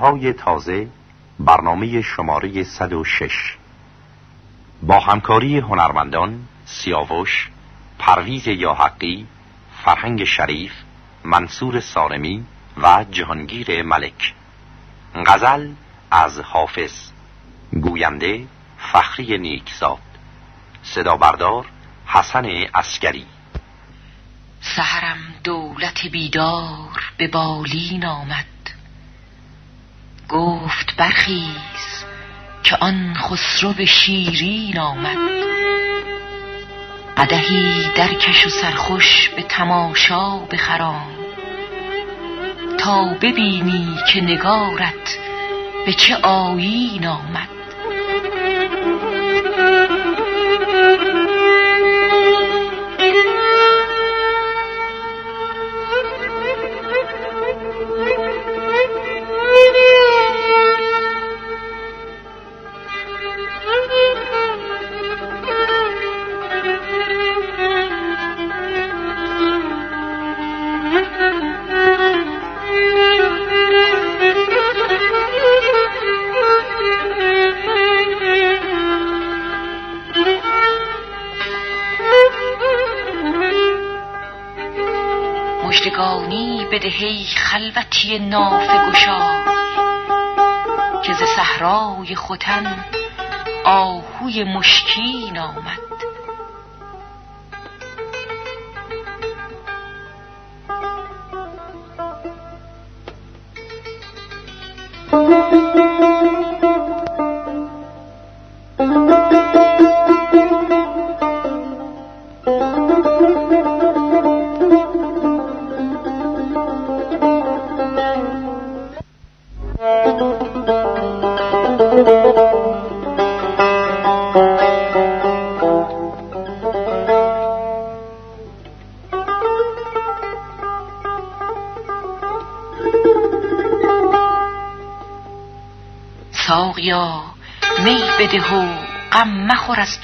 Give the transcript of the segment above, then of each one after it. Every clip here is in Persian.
روزهای تازه برنامه شماره 106 با همکاری هنرمندان سیاوش، پرویز یاحقی، فرهنگ شریف، منصور سارمی و جهانگیر ملک. غزل از حافظ. گوینده فخری نیکزاد. صدا بردار حسن اسکری سهرم دولت بیدار به بالین آمد. گفت برخیز که آن خسرو شیرین آمد. قدهی درکش و سرخوش به تماشا بخرام. تا ببینی که نگارت به چه آیین آمد. خلوتی نافه گشای که ز صحرای ختن آهوی مشکین آمد.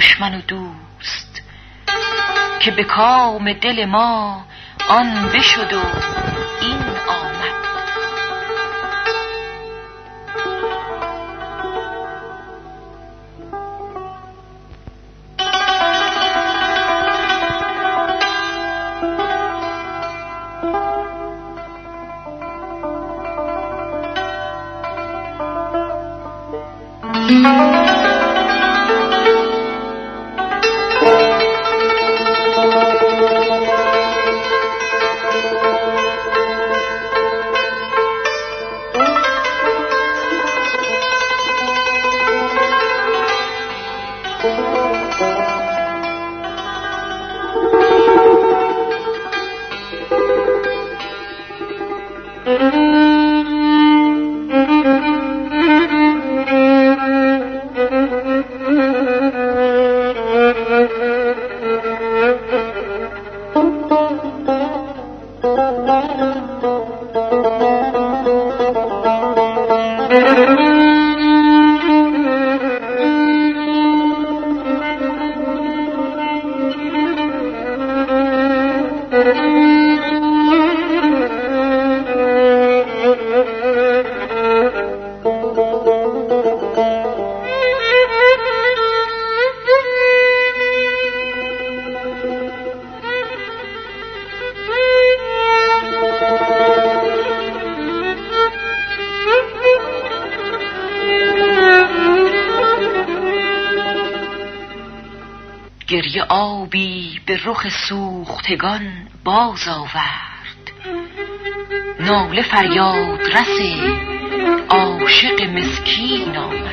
دشمن و دوست که به کام دل ما آن بشد و این آمد. گریه به رخ سوختگان باز آورد. ناله فریاد رس عاشق مسکین آمد.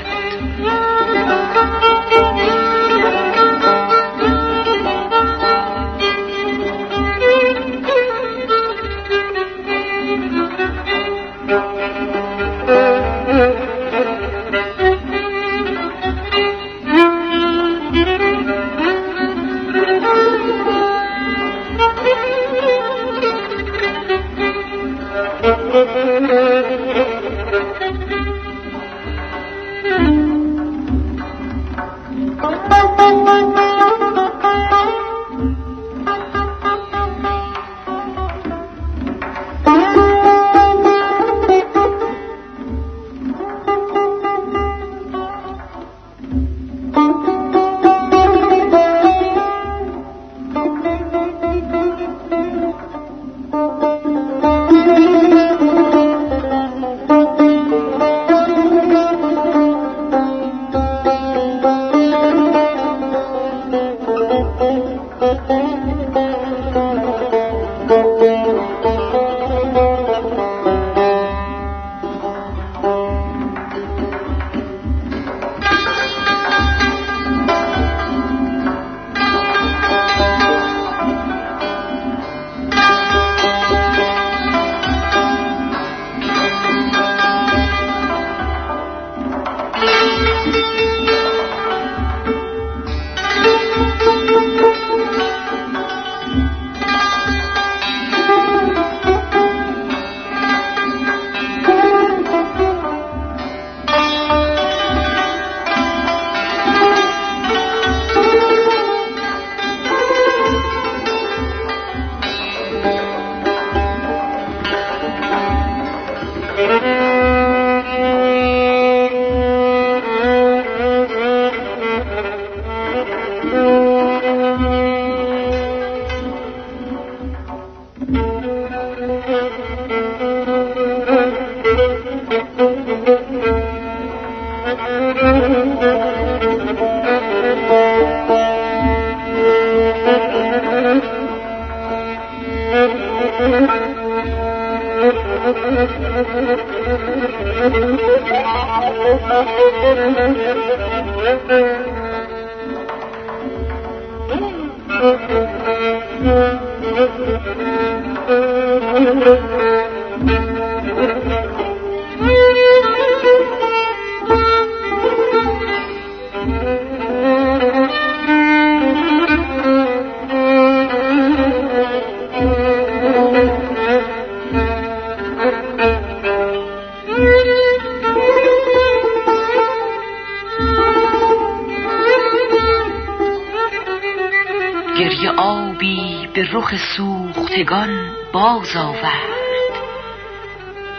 رخ سوختگان باز آورد.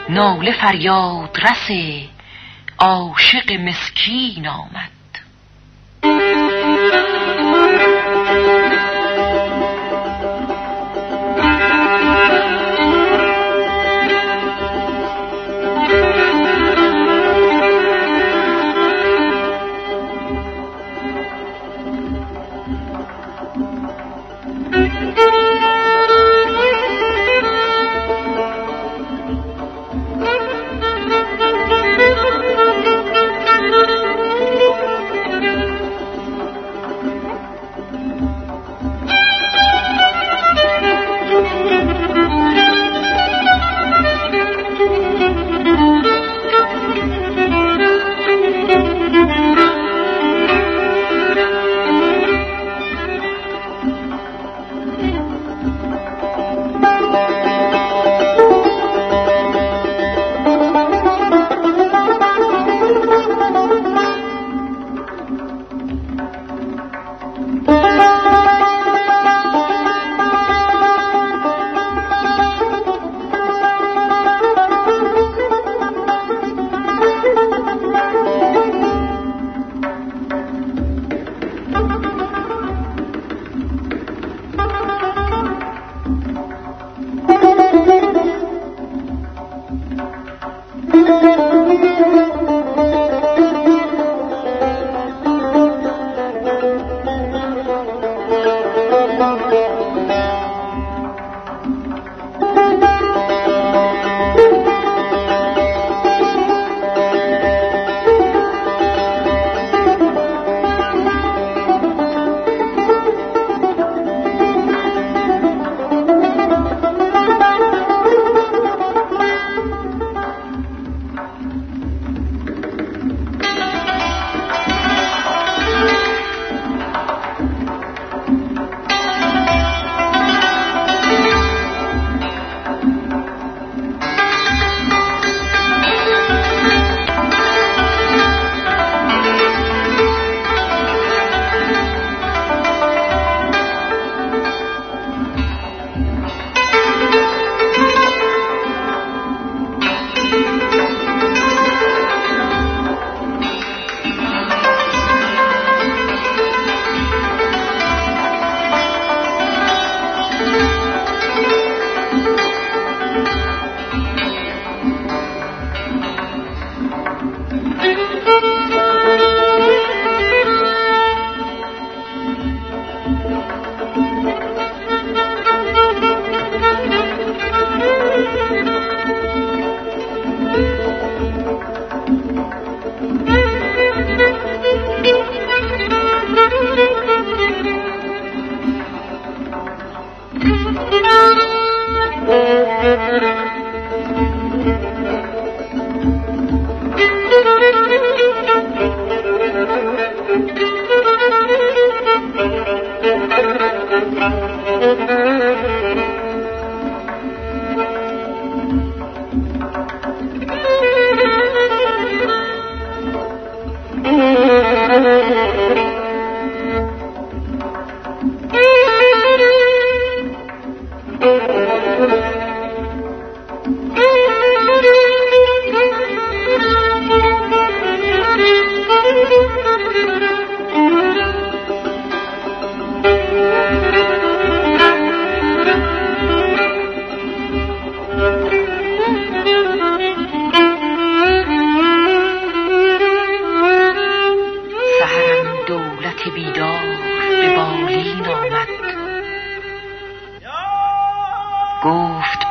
ناله فریاد رس عاشق مسکین آمد. Thank you.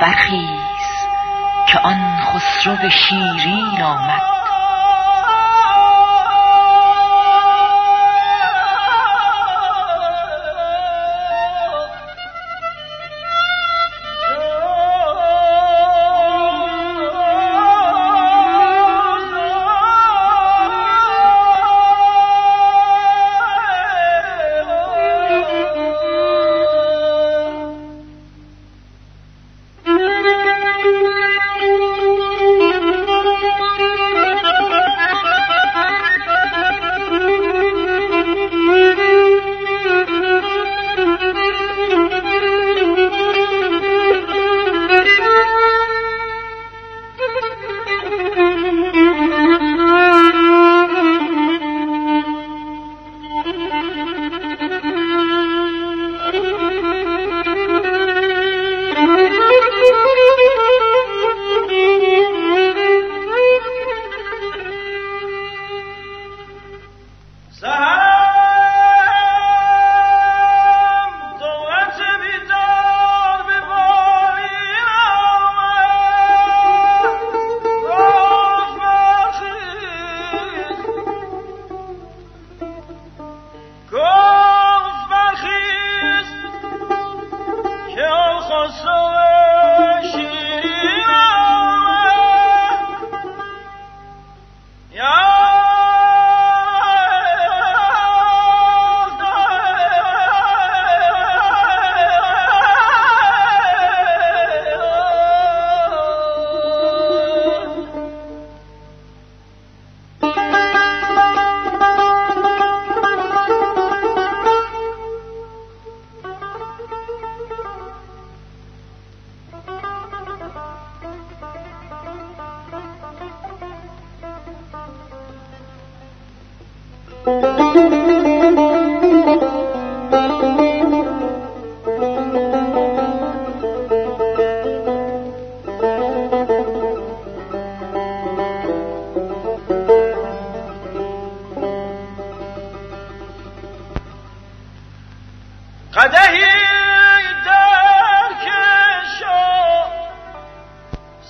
برخیز که آن خسرو شیرین آمد.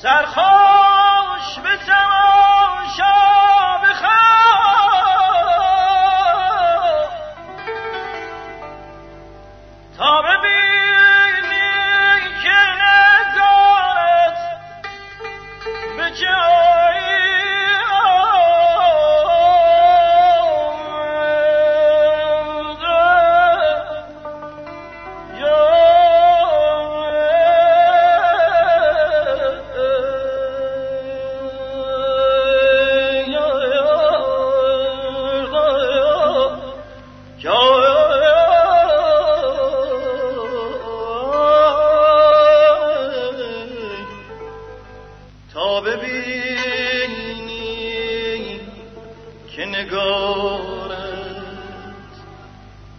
سرخوش به تماشا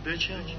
به چشم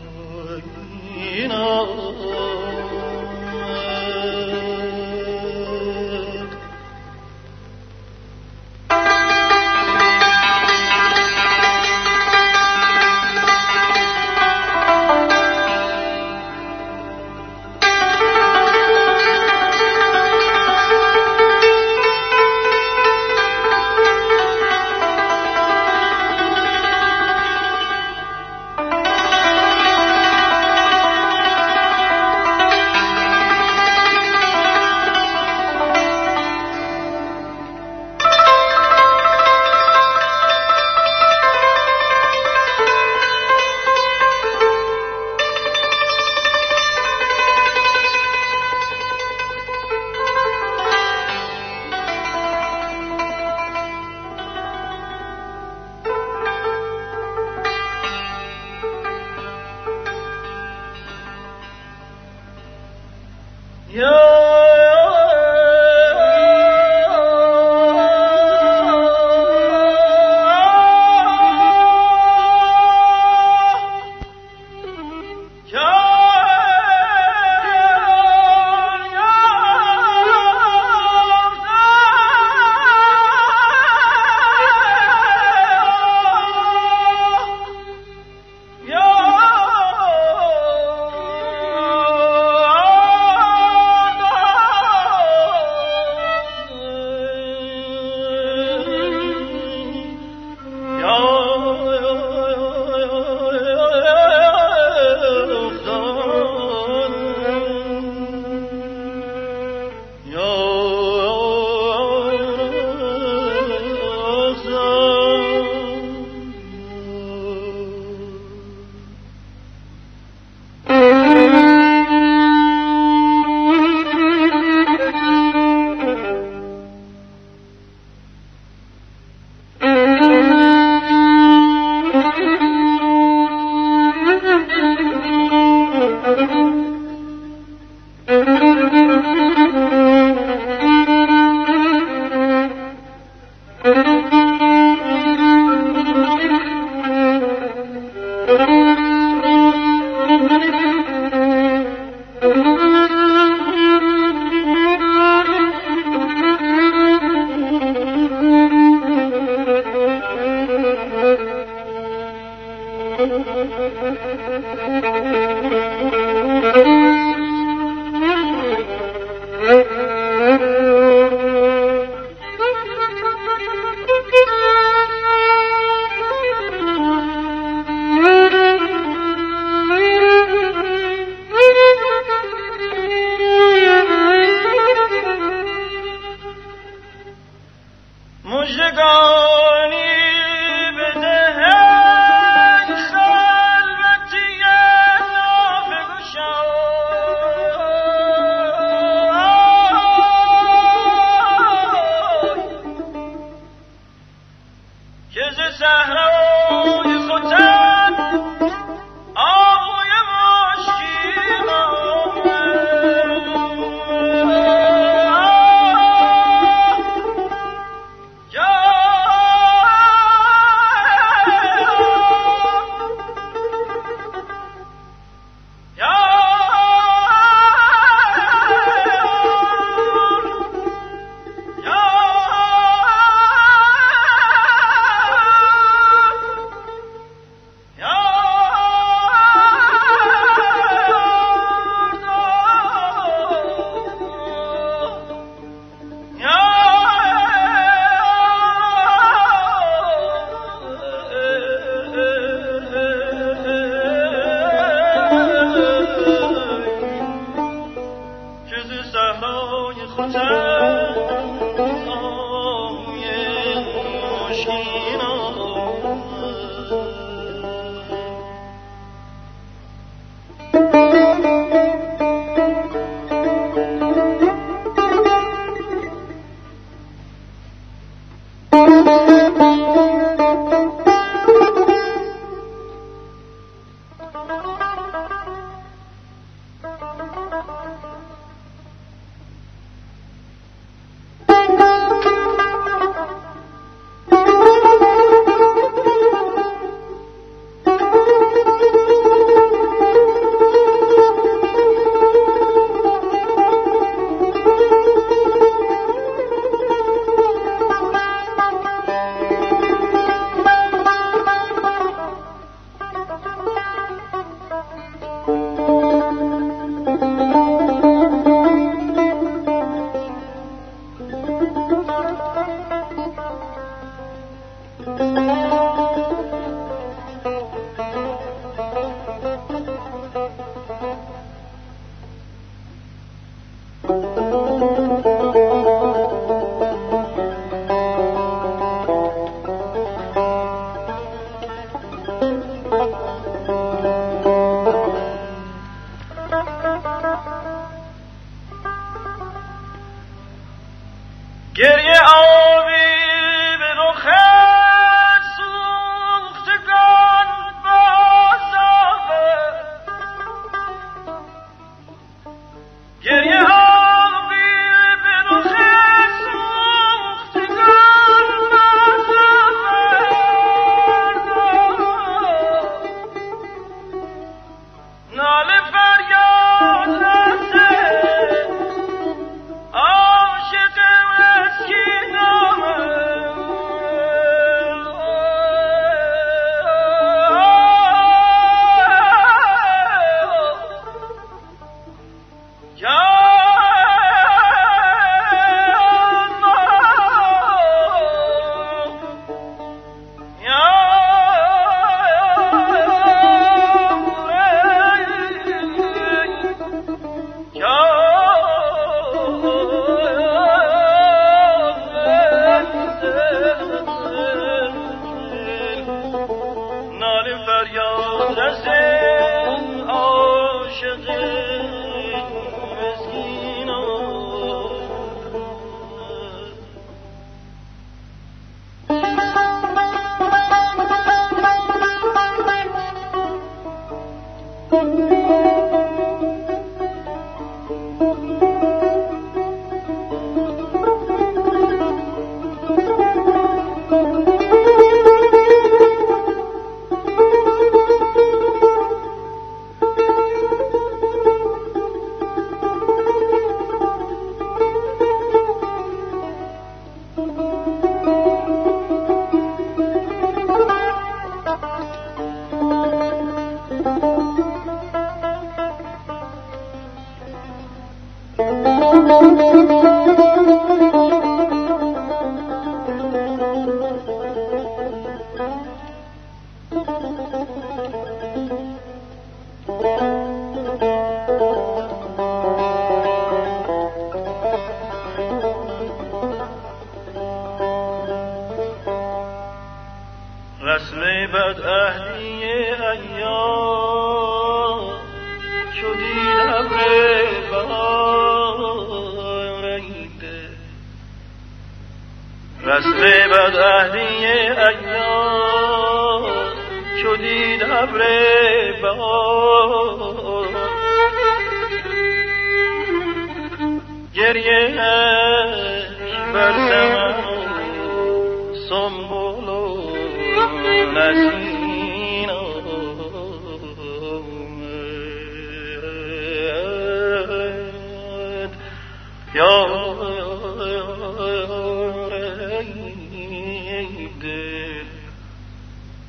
seen on the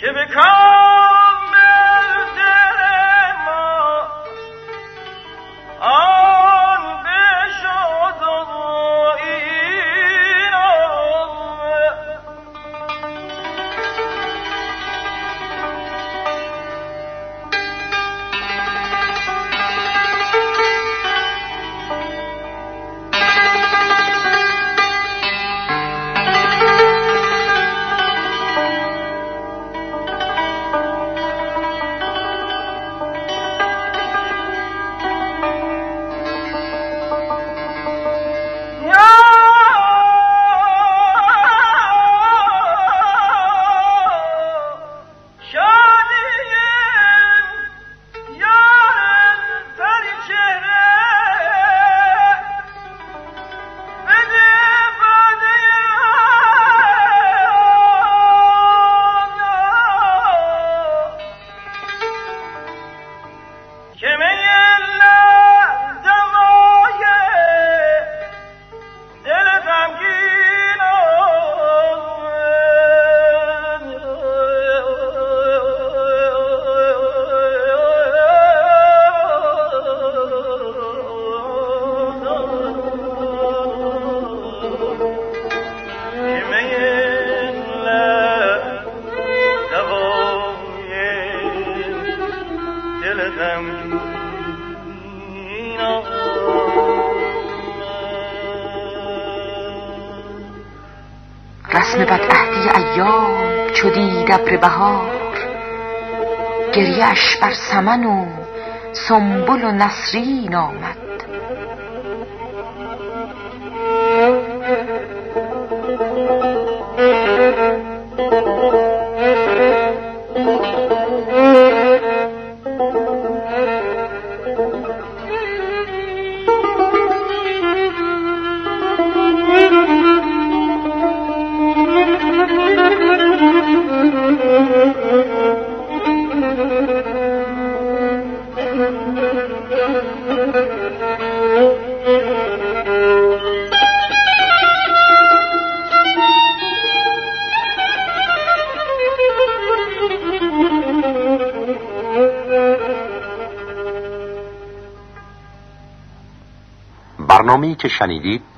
to become گریهش بر سمن و سنبل و نسرین آمد. که شنیدید